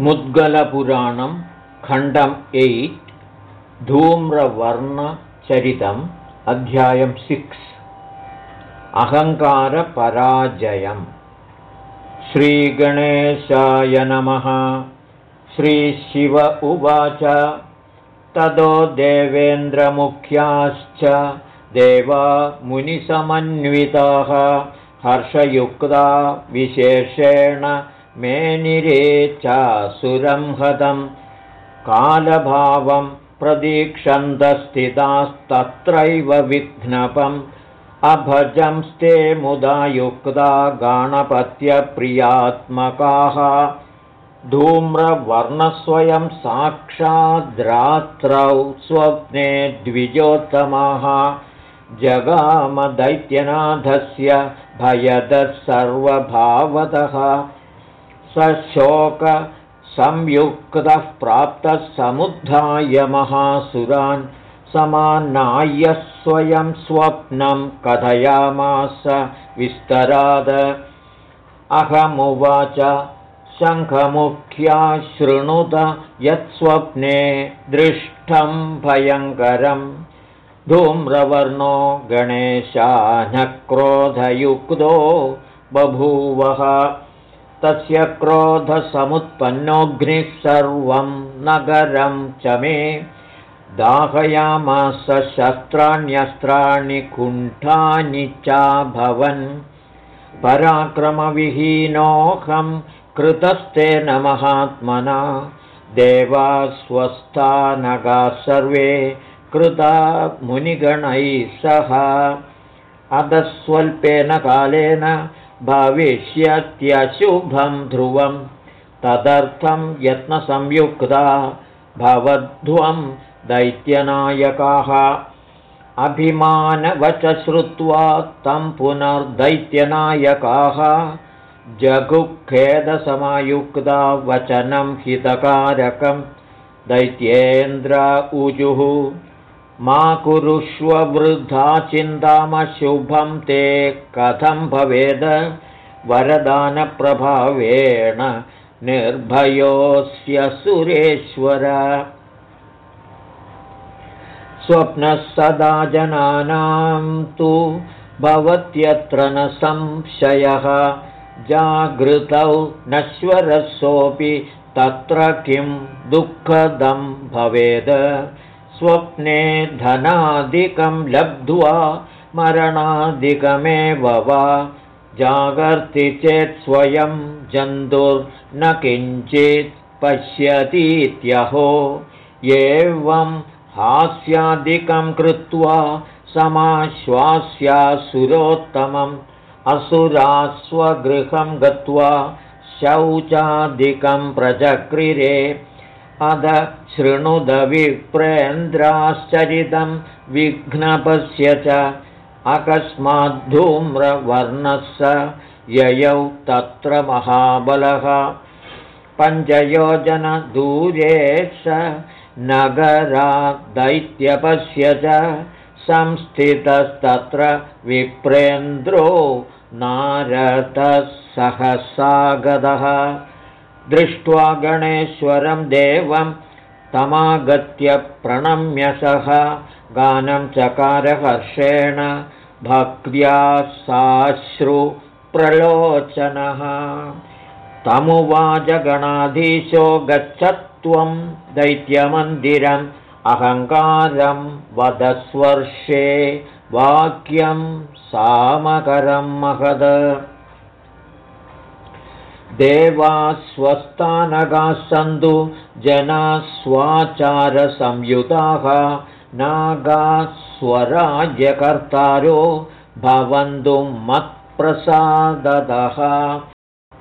मुद्गलपुराणं खण्डम् एय्ट् धूम्रवर्णचरितम् अध्यायं सिक्स्। अहङ्कारपराजयम्। श्रीगणेशाय नमः। श्रीशिव उवाच। ततो देवेन्द्रमुख्याश्च देवा मुनिसमन्विताः हर्षयुक्ता विशेषेण मेनिरे चासुरं हतं कालभावं प्रदीक्षन्तस्थितास्तत्रैव विघ्नपम्। अभजंस्ते मुदा युक्ता गाणपत्यप्रियात्मकाः। धूम्रवर्णस्वयं साक्षाद्रात्रौ स्वप्ने द्विजोत्तमाः। जगामदैत्यनाथस्य भयदः सर्वभावतः स शोकसंयुक्तः प्राप्तः समुद्धाय महासुरान् समानाय्य स्वयं स्वप्नं कथयामास विस्तराद। अहमुवाच शङ्खमुख्या शृणुत यत्स्वप्ने दृष्टं भयङ्करं धूम्रवर्णो गणेशानक्रोधयुक्तो बभूवः तस्य क्रोधसमुत्पन्नोऽग्निः सर्वं नगरं च मे दाहयामास शस्त्राण्यस्त्राणि कुण्ठानि चाभवन्। पराक्रमविहीनोऽहं कृतस्तेन महात्मना। देवा स्वस्थानगाः सर्वे कृता मुनिगणैः सह। अधस्वल्पेन कालेन भविष्यत्यशुभं ध्रुवं। तदर्थं यत्नसंयुक्ता भवध्वं दैत्यनायकाः। अभिमानवच श्रुत्वा तं पुनर्दैत्यनायकाः। जगुखेदसमयुक्ता वचनं हितकारकं। दैत्येन्द्र ऊजुः मा कुरुष्व वृद्धा चिन्तामशुभं ते कथं भवेद? वरदानप्रभावेण निर्भयोऽस्य सुरेश्वर। स्वप्नः सदा जनानां तु भवत्यत्र न संशयः। जागृतौ नश्वरसोऽपि तत्र किं दुःखदं भवेद स्वप्ने धनादिकं लब्ध्वा मरणादिकमेव वा। जागर्ति चेत् स्वयं जन्तुर्न किञ्चित् पश्यतीत्यहो। एवं हास्यादिकं कृत्वा समाश्वास्यासुरोत्तमम् असुरास्वगृहं गत्वा शौचादिकं प्रचक्रिरे अध शृणुदविप्रेन्द्राश्चरितं विघ्नपस्य च अकस्माद्धूम्रवर्णः स ययौ तत्र महाबलः। पञ्चयोजनदूरे स नगरादैत्यपस्य च संस्थितस्तत्र विप्रेन्द्रो नारदः सहसागतः दृष्ट्वा गणेश्वरं देवं तमागत्य प्रणम्यसः गानं चकारहर्षेण भक्त्या साश्रुप्रलोचनः तमुवाजगणाधीशो गच्छत्वं दैत्यमन्दिरम् अहङ्कारं वदस्वर्षे वाक्यं सामकरं महद देवास्वस्थानगाः सन्तु जनास्वाचारसंयुताः नागास्वराज्यकर्तारो भवन्तु मत्प्रसादतः।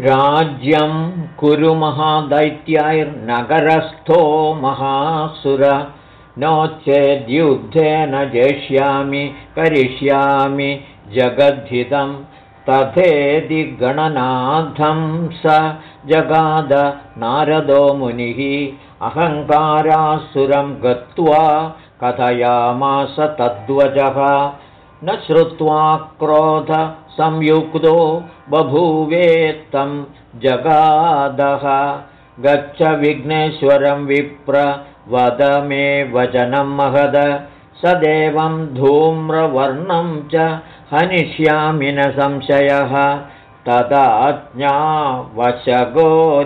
राज्यं कुरु महादैत्याैर्नगरस्थो महासुर। नो चेद्युद्धेन जेष्यामि करिष्यामि जगद्धितम् तथेदि गणनाथं स जगाद नारदो मुनिः। अहङ्कारासुरं गत्वा कथयामास तद्वजः। न श्रुत्वा क्रोधसंयुक्तो बभूवेत्तं जगादः। गच्छ विघ्नेश्वरं विप्र वद मे वचनं महद। स देवं धूम्रवर्णं च हनिष्यामि न संशयः तदाज्ञावशगो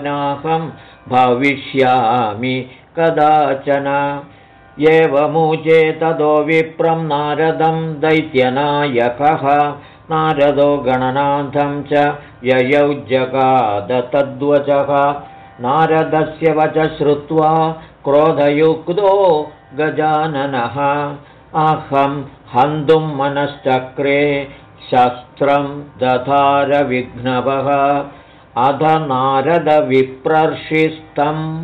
नाहं भविष्यामि कदाचन। एवमुचे तदो विप्रं नारदं दैत्यनायकः। नारदो गणनाथं च ययौ जगादतद्वचः नारदस्य वच श्रुत्वा क्रोधयुक्तो गजाननः अहं हन्तुं मनश्चक्रे शस्त्रं दधारविघ्नवः। अध नारदविप्रर्षिस्तं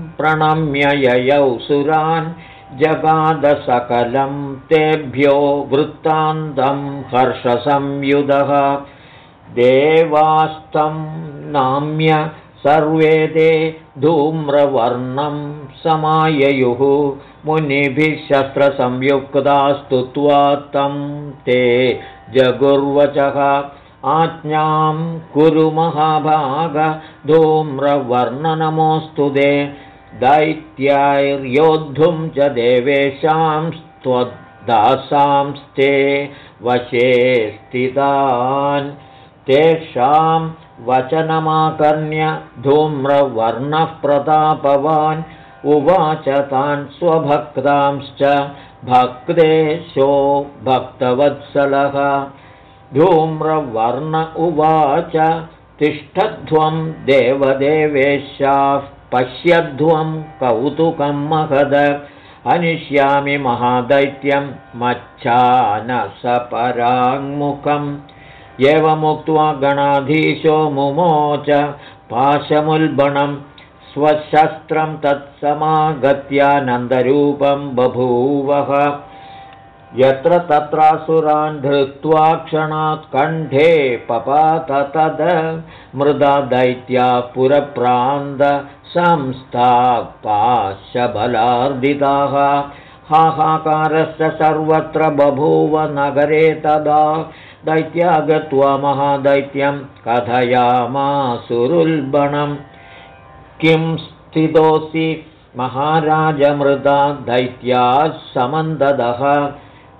प्रणम्य ययौ सुरान् जगादसकलं तेभ्यो वृत्तान्तं हर्षसंयुधः। देवास्तं नाम्य सर्वे ते धूम्रवर्णं समाययुः। मुनिभिः शस्त्रसंयुक्तास्तु तं ते जगुर्वचः। आज्ञां कुरु महाभाग धूम्रवर्णनमोऽस्तु ते। दैत्याैर्योद्धुं च देवेशां त्वद्दासांस्ते वशे स्थितान् तेषां वचनमाकर्ण्य धूम्रवर्णः प्रतापवान् उवाच तान् स्वभक्तांश्च भक्तेशो भक्तवत्सलः। धूम्रवर्ण उवाच तिष्ठध्वं देवदेवेशाः पश्यध्वं कौतुकं महद। अनिष्यामि महादैत्यं मच्छानसपराङ्मुखम् एवमुक्त्वा गणाधीशो मुमोच पाशमुल्बणं स्वशस्त्रं तत्समागत्यानन्दरूपं बभूवः। यत्र तत्रासुरान् धृत्वा क्षणात् कण्ठे पपात तद। मृदा दैत्या पुरप्रान्त संस्थापाशबलार्दिताः हाहाकारस्य सर्वत्र बभूव नगरे तदा दैत्या गत्वा महादैत्यं कथयामासुरुल्बणं। किं स्थितोऽसि महाराजमृदा दैत्याः समन्ददः?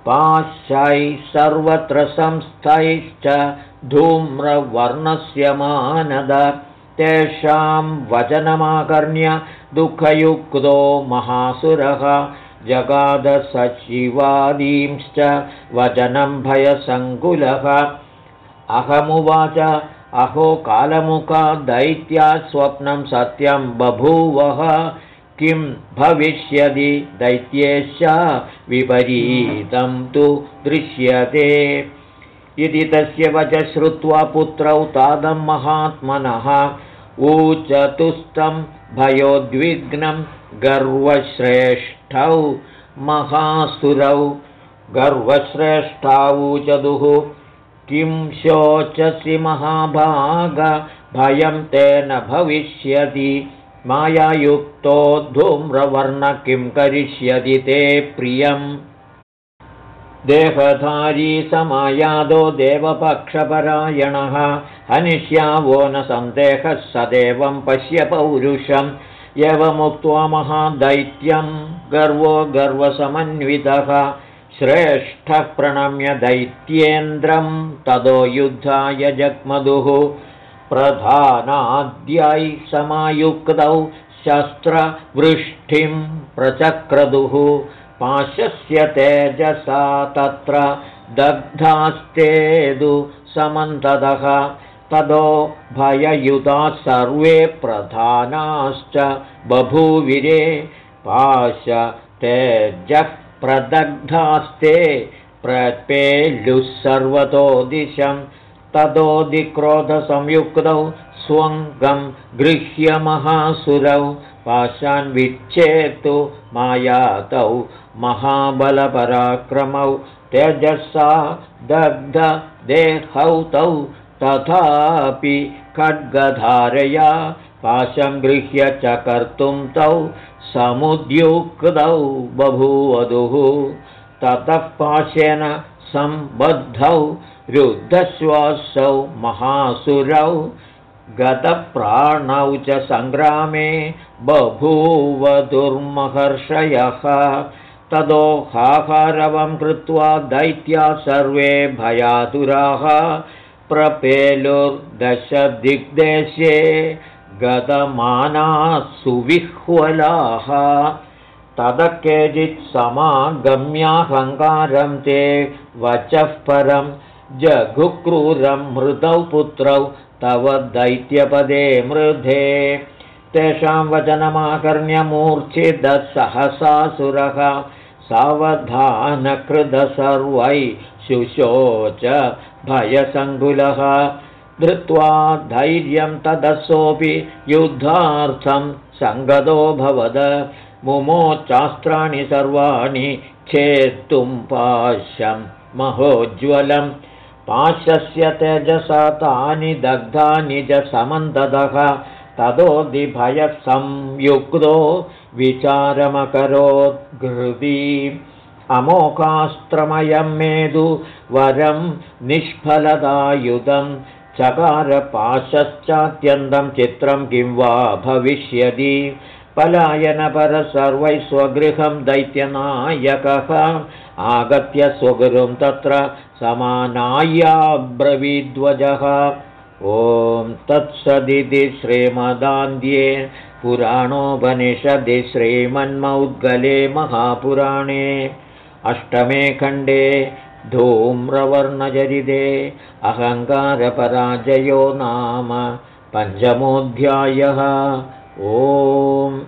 पाश्चैः सर्वत्र संस्थैश्च धूम्रवर्णस्य मानद। तेषां वचनमाकर्ण्य दुःखयुक्तो महासुरः जगादसचिवादींश्च वचनं भयसङ्कुलः। अहमुवाच अहो कालमुखा दैत्या स्वप्नं सत्यं बभूवः। किं भविष्यति दैत्येश विपरीतं तु दृश्यते। इति तस्य वच श्रुत्वा पुत्रौ तादं महात्मनः ऊचतुस्तं भयोद्विग्नं गर्वश्रेष्ठौ महासुरौ गर्वश्रेष्ठावूचदुः किं शोचसि महाभाग भयं तेन भविष्यति। मायायुक्तो धूम्रवर्ण किं करिष्यति ते प्रियम्। देहधारी समायादो देवपक्षपरायणः हनिष्यावो न सन्देहः सदेवं पश्य पौरुषम् एवमुक्त्वा महादैत्यं गर्वो गर्वसमन्वितः। श्रेष्ठः प्रणम्य दैत्येन्द्रं तदो युद्धाय जग्मधुः। प्रधानाद्यै समायुक्तौ शस्त्रवृष्टिं प्रचक्रदुः। पाशस्य तेजसा तत्र दग्धास्तेदु समन्तदः तदो भययुताः सर्वे प्रधानाश्च बभूविरे पाश तेजः प्रदग्धास्ते प्रपेल्युः सर्वतो दिशं ततोऽधिक्रोधसंयुक्तौ स्वङ्गं गृह्य महासुरौ पाशान् विच्छेतु मायातौ महाबलपराक्रमौ तेजसा दग्धदेहौ तौ तथापि खड्गधारया पाशं गृह्य च कर्तुं तौ समुद्युक्तौ बभूवधुः ततः पाशेन सम्बद्धौ रुद्धश्वासौ महासुरौ गतप्राणौ च सङ्ग्रामे बभूव दुर्महर्षयः ततो हाहारवं कृत्वा दैत्या सर्वे भयातुराः प्रपेलुर्दशदिग्देशे गतमानाः सुविह्वलाः तद केचित् समागम्याहङ्कारं ते वचः परं जघुक्रूरं मृतौ पुत्रौ तव दैत्यपदे मृधे। तेषां वचनमाकर्ण्यमूर्च्छिदसहसासुरः सावधानकृतसर्वै शुशोच भयसङ्कुलः धृत्वा धैर्यं तदसोऽपि युद्धार्थं सङ्गतोऽभवद मुमोच्चास्त्राणि सर्वाणि छेत्तुं पाशं महोज्ज्वलं। पाशस्य तेजसा तानि दग्धानि च समन्ददः। ततोदिभयसंयुक्तो विचारमकरोद्घृती अमोकास्त्रमयं मेदु वरं निष्फलदायुधं चकारपाशश्चात्यन्तं चित्रं किं वा भविष्यति? पलायनपर सर्वैः स्वगृहं दैत्यनायकः। आगत्य स्वगुरुं तत्र समानाय्याब्रवीध्वजः ॐ तत्सदिति श्रीमदान्ध्ये पुराणोपनिषदि श्रीमन्मौद्गले महापुराणे। अष्टमे खण्डे धूम्रवर्णचरिते अहङ्कारपराजयो नाम पञ्चमोऽध्यायः। ॐ